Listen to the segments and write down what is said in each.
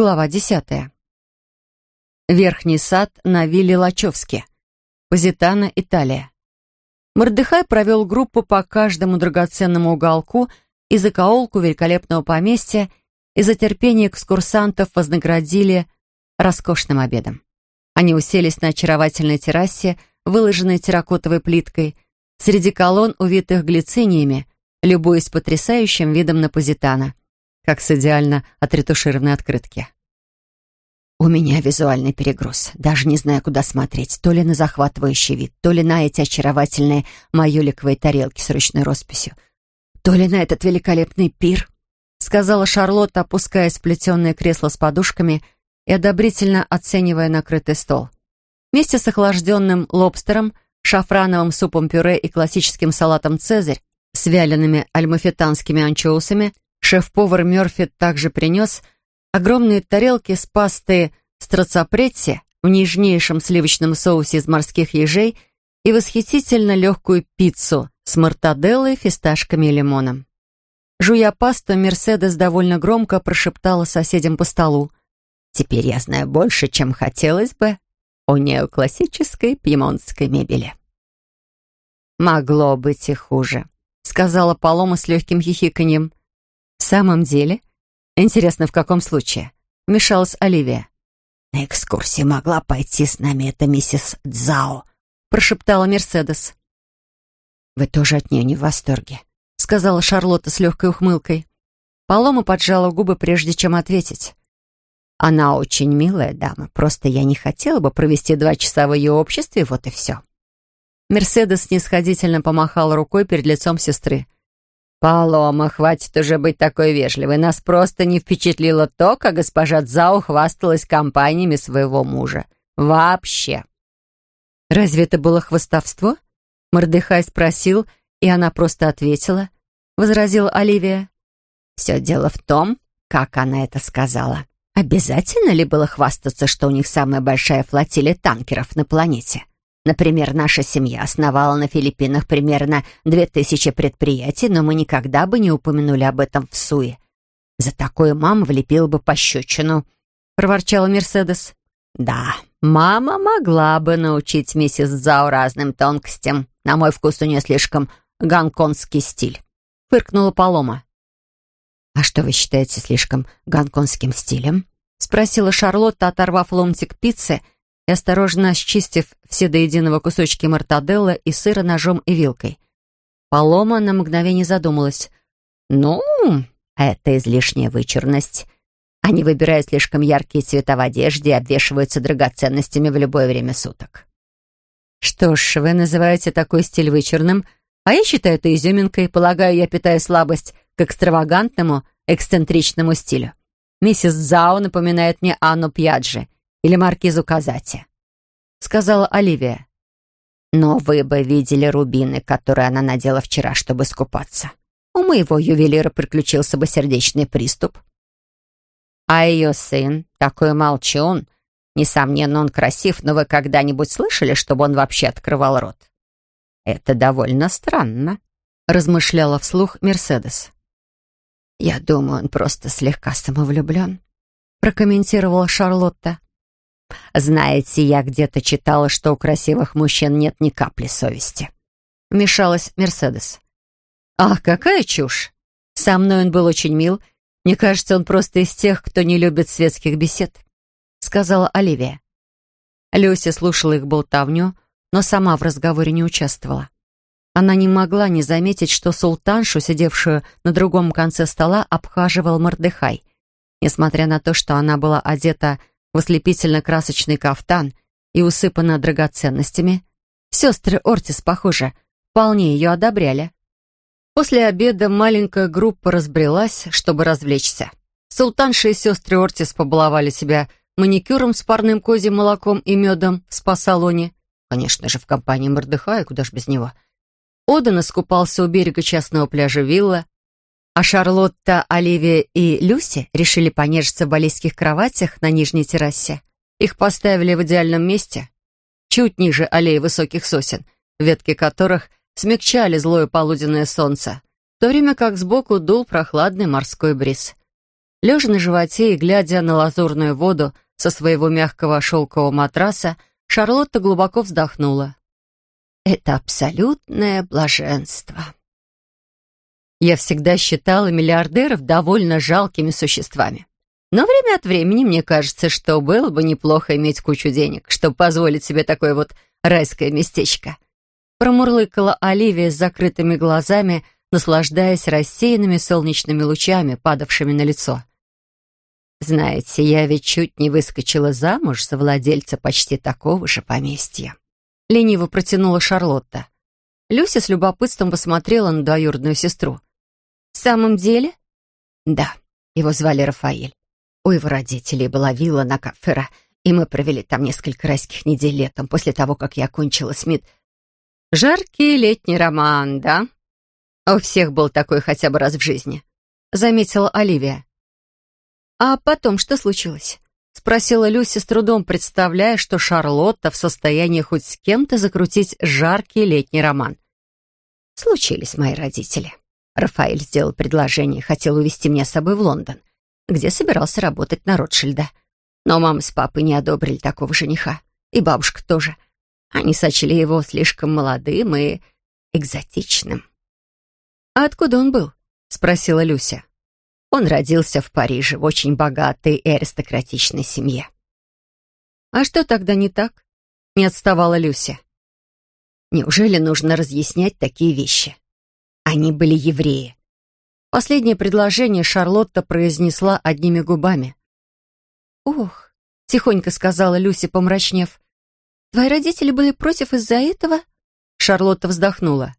Глава десятая. Верхний сад на вилле Лачевски. Позитана, Италия. Мордыхай провел группу по каждому драгоценному уголку и закоулку великолепного поместья, и за терпение экскурсантов вознаградили роскошным обедом. Они уселись на очаровательной террасе, выложенной терракотовой плиткой, среди колонн, увитых глициниями, любуясь потрясающим видом на Позитана, как с идеально отретушированной открытки. У меня визуальный перегруз. Даже не знаю, куда смотреть. То ли на захватывающий вид, то ли на эти очаровательные майоликовые тарелки с ручной росписью, то ли на этот великолепный пир, сказала Шарлотта, опускаясь в плетеное кресло с подушками и одобрительно оценивая накрытый стол. Вместе с охлажденным лобстером, шафрановым супом-пюре и классическим салатом «Цезарь» с вялеными альмафетанскими анчоусами, шеф-повар Мёрфи также принес – Огромные тарелки с пастой страцапретти в нежнейшем сливочном соусе из морских ежей и восхитительно легкую пиццу с мартаделлой, фисташками и лимоном. Жуя пасту, Мерседес довольно громко прошептала соседям по столу. «Теперь я знаю больше, чем хотелось бы о неоклассической пьемонтской мебели». «Могло быть и хуже», — сказала Палома с легким хихиканьем. «В самом деле, Интересно, в каком случае? Вмешалась Оливия. На экскурсии могла пойти с нами эта миссис Дзао, прошептала Мерседес. Вы тоже от нее не в восторге, сказала Шарлотта с легкой ухмылкой. Палома поджала губы, прежде чем ответить. Она очень милая дама, просто я не хотела бы провести два часа в ее обществе, вот и все. Мерседес снисходительно помахала рукой перед лицом сестры. «Палома, хватит уже быть такой вежливой. Нас просто не впечатлило то, как госпожа Цзао хвасталась компаниями своего мужа. Вообще!» «Разве это было хвостовство?» Мордыхай спросил, и она просто ответила. Возразила Оливия. «Все дело в том, как она это сказала. Обязательно ли было хвастаться, что у них самая большая флотилия танкеров на планете? Например, наша семья основала на Филиппинах примерно две тысячи предприятий, но мы никогда бы не упомянули об этом в Суе. За такое мама влепила бы пощечину», — проворчала Мерседес. «Да, мама могла бы научить миссис Зао разным тонкостям. На мой вкус у нее слишком гонконгский стиль», — фыркнула Палома. «А что вы считаете слишком гонконгским стилем?» — спросила Шарлотта, оторвав ломтик пиццы — и осторожно счистив все до единого кусочки мартаделла и сыра ножом и вилкой. Палома на мгновение задумалась. «Ну, это излишняя вычурность. Они выбирают слишком яркие цвета в одежде и обвешиваются драгоценностями в любое время суток». «Что ж, вы называете такой стиль вычурным, а я считаю это изюминкой. Полагаю, я питаю слабость к экстравагантному, эксцентричному стилю. Миссис Зао напоминает мне Анну Пьяджи — или маркизу Казати», — сказала Оливия. «Но вы бы видели рубины, которые она надела вчера, чтобы скупаться. У моего ювелира приключился бы сердечный приступ. А ее сын, такой молчун, несомненно, он красив, но вы когда-нибудь слышали, чтобы он вообще открывал рот? Это довольно странно», — размышляла вслух Мерседес. «Я думаю, он просто слегка самовлюблен», — прокомментировала Шарлотта. Знаете, я где-то читала, что у красивых мужчин нет ни капли совести. Вмешалась Мерседес. Ах, какая чушь! Со мной он был очень мил. Мне кажется, он просто из тех, кто не любит светских бесед, сказала Оливия. Люся слушала их болтовню, но сама в разговоре не участвовала. Она не могла не заметить, что султаншу, сидевшую на другом конце стола, обхаживал Мордыхай. Несмотря на то, что она была одета в ослепительно-красочный кафтан и усыпана драгоценностями, сестры Ортис, похоже, вполне ее одобряли. После обеда маленькая группа разбрелась, чтобы развлечься. Султанша и сестры Ортис побаловали себя маникюром с парным козьим молоком и медом в спа-салоне. Конечно же, в компании Мордыхая, куда ж без него. Одан искупался у берега частного пляжа Вилла, а Шарлотта, Оливия и Люси решили понежиться в балийских кроватях на нижней террасе. Их поставили в идеальном месте, чуть ниже аллеи высоких сосен, ветки которых смягчали злое полуденное солнце, в то время как сбоку дул прохладный морской бриз. Лежа на животе и глядя на лазурную воду со своего мягкого шелкового матраса, Шарлотта глубоко вздохнула. «Это абсолютное блаженство». Я всегда считала миллиардеров довольно жалкими существами. Но время от времени мне кажется, что было бы неплохо иметь кучу денег, чтобы позволить себе такое вот райское местечко. Промурлыкала Оливия с закрытыми глазами, наслаждаясь рассеянными солнечными лучами, падавшими на лицо. «Знаете, я ведь чуть не выскочила замуж за владельца почти такого же поместья». Лениво протянула Шарлотта. Люся с любопытством посмотрела на двоюродную сестру. «В самом деле?» «Да, его звали Рафаэль. У его родителей была вилла на Кафера, и мы провели там несколько райских недель летом, после того, как я окончила Смит. Жаркий летний роман, да? У всех был такой хотя бы раз в жизни, заметила Оливия. А потом что случилось? Спросила Люси с трудом, представляя, что Шарлотта в состоянии хоть с кем-то закрутить жаркий летний роман. Случились мои родители. Рафаэль сделал предложение, хотел увезти меня с собой в Лондон где собирался работать на Ротшильда. Но мама с папой не одобрили такого жениха. И бабушка тоже. Они сочли его слишком молодым и экзотичным. «А откуда он был?» — спросила Люся. Он родился в Париже в очень богатой и аристократичной семье. «А что тогда не так?» — не отставала Люся. «Неужели нужно разъяснять такие вещи? Они были евреи, Последнее предложение Шарлотта произнесла одними губами. «Ох», — тихонько сказала Люси, помрачнев. «Твои родители были против из-за этого?» Шарлотта вздохнула.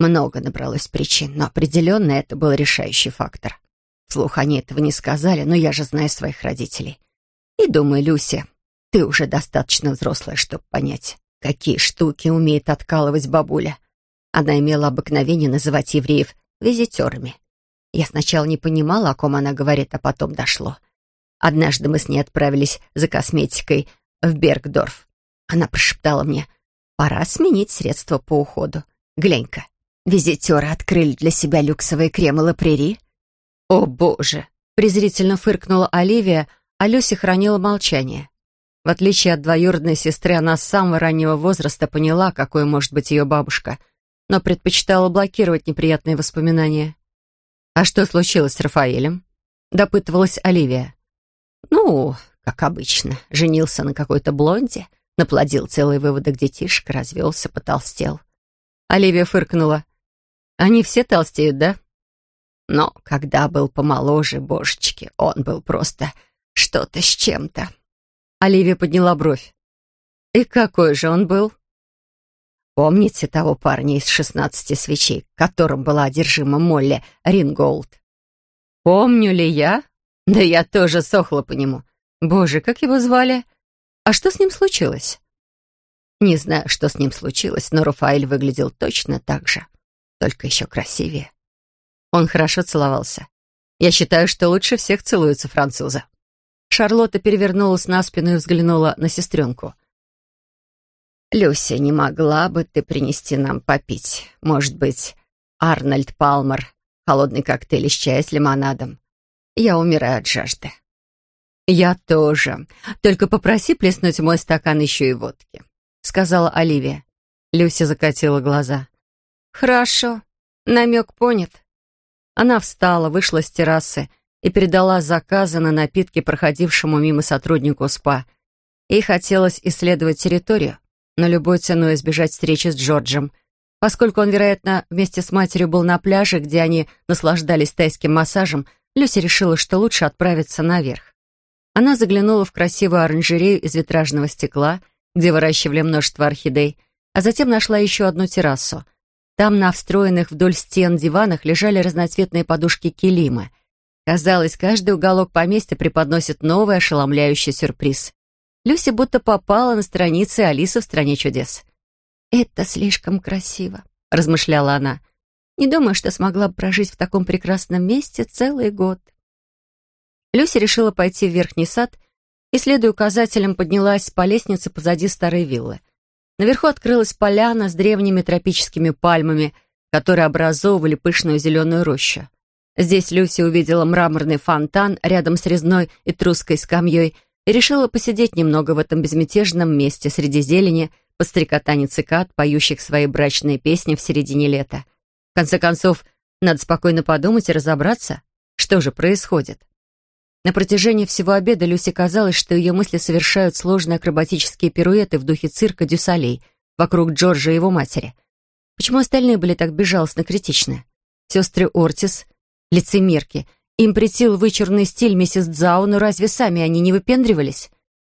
Много набралось причин, но определенно это был решающий фактор. Вслух они этого не сказали, но я же знаю своих родителей. И думаю, Люси, ты уже достаточно взрослая, чтобы понять, какие штуки умеет откалывать бабуля. Она имела обыкновение называть евреев визитерами. Я сначала не понимала, о ком она говорит, а потом дошло. Однажды мы с ней отправились за косметикой в Бергдорф. Она прошептала мне, пора сменить средства по уходу. Глянь-ка, визитеры открыли для себя люксовые кремы Лапрери. О, боже! Презрительно фыркнула Оливия, а Люси хранила молчание. В отличие от двоюродной сестры, она с самого раннего возраста поняла, какой может быть ее бабушка, но предпочитала блокировать неприятные воспоминания. «А что случилось с Рафаэлем?» — допытывалась Оливия. «Ну, как обычно, женился на какой-то блонде, наплодил целый выводок детишек, развелся, потолстел». Оливия фыркнула. «Они все толстеют, да?» Но когда был помоложе, божечки, он был просто что-то с чем-то. Оливия подняла бровь. «И какой же он был?» Помните того парня из шестнадцати свечей, которым была одержима Молли Ринголд? Помню ли я? Да я тоже сохла по нему. Боже, как его звали? А что с ним случилось? Не знаю, что с ним случилось, но Рафаэль выглядел точно так же, только еще красивее. Он хорошо целовался. Я считаю, что лучше всех целуются французы. Шарлотта перевернулась на спину и взглянула на сестренку — «Люся, не могла бы ты принести нам попить? Может быть, Арнольд Палмер, холодный коктейль из чая с лимонадом? Я умираю от жажды». «Я тоже. Только попроси плеснуть мой стакан еще и водки», — сказала Оливия. Люся закатила глаза. «Хорошо. Намек понят». Она встала, вышла с террасы и передала заказы на напитки проходившему мимо сотруднику СПА. Ей хотелось исследовать территорию, но любой ценой избежать встречи с Джорджем, поскольку он, вероятно, вместе с матерью был на пляже, где они наслаждались тайским массажем, Люся решила, что лучше отправиться наверх. Она заглянула в красивую оранжерею из витражного стекла, где выращивали множество орхидей, а затем нашла еще одну террасу. Там на встроенных вдоль стен диванах лежали разноцветные подушки килима. Казалось, каждый уголок поместья преподносит новый ошеломляющий сюрприз. Люси будто попала на страницы Алисы в «Стране чудес». «Это слишком красиво», — размышляла она. «Не думаю, что смогла бы прожить в таком прекрасном месте целый год». Люси решила пойти в верхний сад и, следуя указателям, поднялась по лестнице позади старой виллы. Наверху открылась поляна с древними тропическими пальмами, которые образовывали пышную зеленую рощу. Здесь Люси увидела мраморный фонтан рядом с резной и трусской скамьей и решила посидеть немного в этом безмятежном месте среди зелени, под стрекотание цикад, поющих свои брачные песни в середине лета. В конце концов, надо спокойно подумать и разобраться, что же происходит. На протяжении всего обеда Люси казалось, что ее мысли совершают сложные акробатические пируэты в духе цирка Дюсалей вокруг Джорджа и его матери. Почему остальные были так безжалостно критичны? Сестры Ортис, лицемерки, им претил вычурный стиль миссис Дзао, но разве сами они не выпендривались?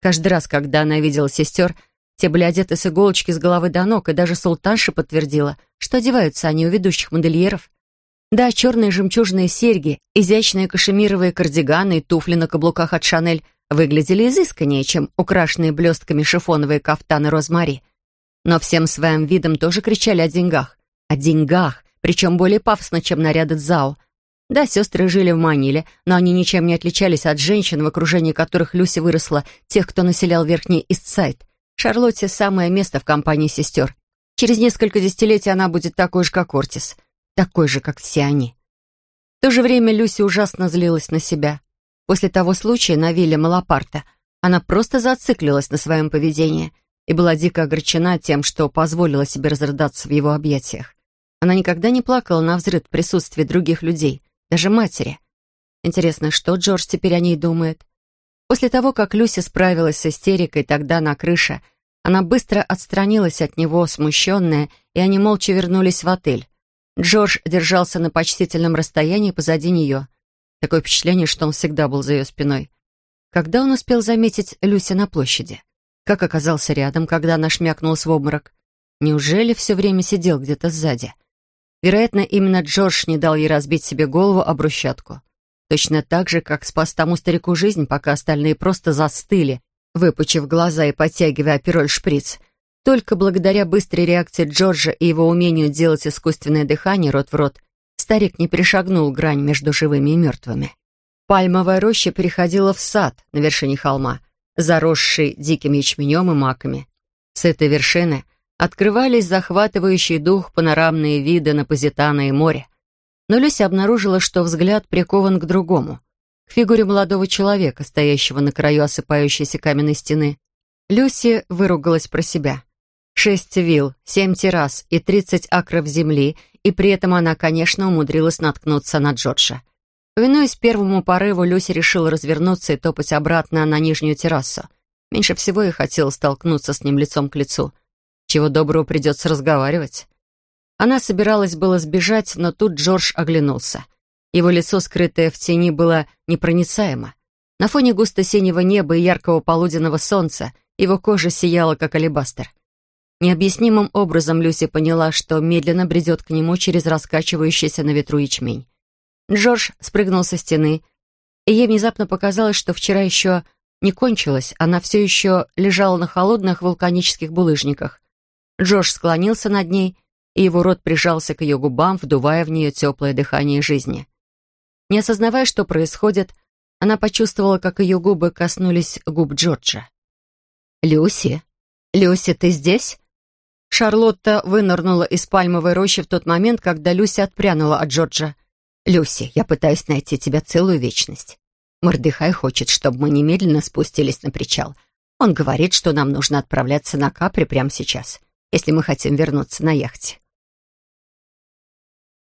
Каждый раз, когда она видела сестер, те были одеты с иголочки с головы до ног, и даже султанша подтвердила, что одеваются они у ведущих модельеров. Да, черные жемчужные серьги, изящные кашемировые кардиганы и туфли на каблуках от Шанель выглядели изысканнее, чем украшенные блестками шифоновые кафтаны Розмари. Но всем своим видом тоже кричали о деньгах. О деньгах, причем более пафосно, чем наряды Цзао. Да, сестры жили в Маниле, но они ничем не отличались от женщин, в окружении которых Люси выросла, тех, кто населял Верхний Истсайд. Шарлотте самое место в компании сестер. Через несколько десятилетий она будет такой же, как Ортис — такой же, как все они. В то же время Люси ужасно злилась на себя. После того случая на вилле Малапарта она просто зациклилась на своем поведении и была дико огорчена тем, что позволила себе разрыдаться в его объятиях. Она никогда не плакала на взрыв в присутствии других людей, даже матери. Интересно, что Джордж теперь о ней думает? После того, как Люси справилась с истерикой тогда на крыше, она быстро отстранилась от него, смущенная, и они молча вернулись в отель. Джордж держался на почтительном расстоянии позади нее. Такое впечатление, что он всегда был за ее спиной. Когда он успел заметить Люси на площади? Как оказался рядом, когда она шмякнулась в обморок? Неужели все время сидел где-то сзади? Вероятно, именно Джордж не дал ей разбить себе голову об брусчатку. Точно так же, как спас тому старику жизнь, пока остальные просто застыли, выпучив глаза и подтягивая пироль-шприц. Только благодаря быстрой реакции Джорджа и его умению делать искусственное дыхание рот в рот, старик не перешагнул грань между живыми и мертвыми. Пальмовая роща переходила в сад на вершине холма, заросший диким ячменем и маками. С этой вершины открывались захватывающий дух панорамные виды на Позитано и море. Но Люся обнаружила, что взгляд прикован к другому, к фигуре молодого человека, стоящего на краю осыпающейся каменной стены. Люси выругалась про себя. Шесть вилл, семь террас и тридцать акров земли, и при этом она, конечно, умудрилась наткнуться на Джорджа. Повинуясь первому порыву, Люси решила развернуться и топать обратно на нижнюю террасу. Меньше всего ей хотелось столкнуться с ним лицом к лицу. Чего доброго придется разговаривать. Она собиралась было сбежать, но тут Джордж оглянулся. Его лицо, скрытое в тени, было непроницаемо. На фоне густо-синего неба и яркого полуденного солнца его кожа сияла, как алебастер. Необъяснимым образом Люси поняла, что медленно бредет к нему через раскачивающийся на ветру ячмень. Джордж спрыгнул со стены, и ей внезапно показалось, что вчера еще не кончилось, она все еще лежала на холодных вулканических булыжниках. Джордж склонился над ней, и его рот прижался к ее губам, вдувая в нее теплое дыхание жизни. Не осознавая, что происходит, она почувствовала, как ее губы коснулись губ Джорджа. «Люси? Люси, ты здесь?» Шарлотта вынырнула из пальмовой рощи в тот момент, когда Люси отпрянула от Джорджа. «Люси, я пытаюсь найти тебя целую вечность. Мордыхай хочет, чтобы мы немедленно спустились на причал. Он говорит, что нам нужно отправляться на Капри прямо сейчас, если мы хотим вернуться на яхте».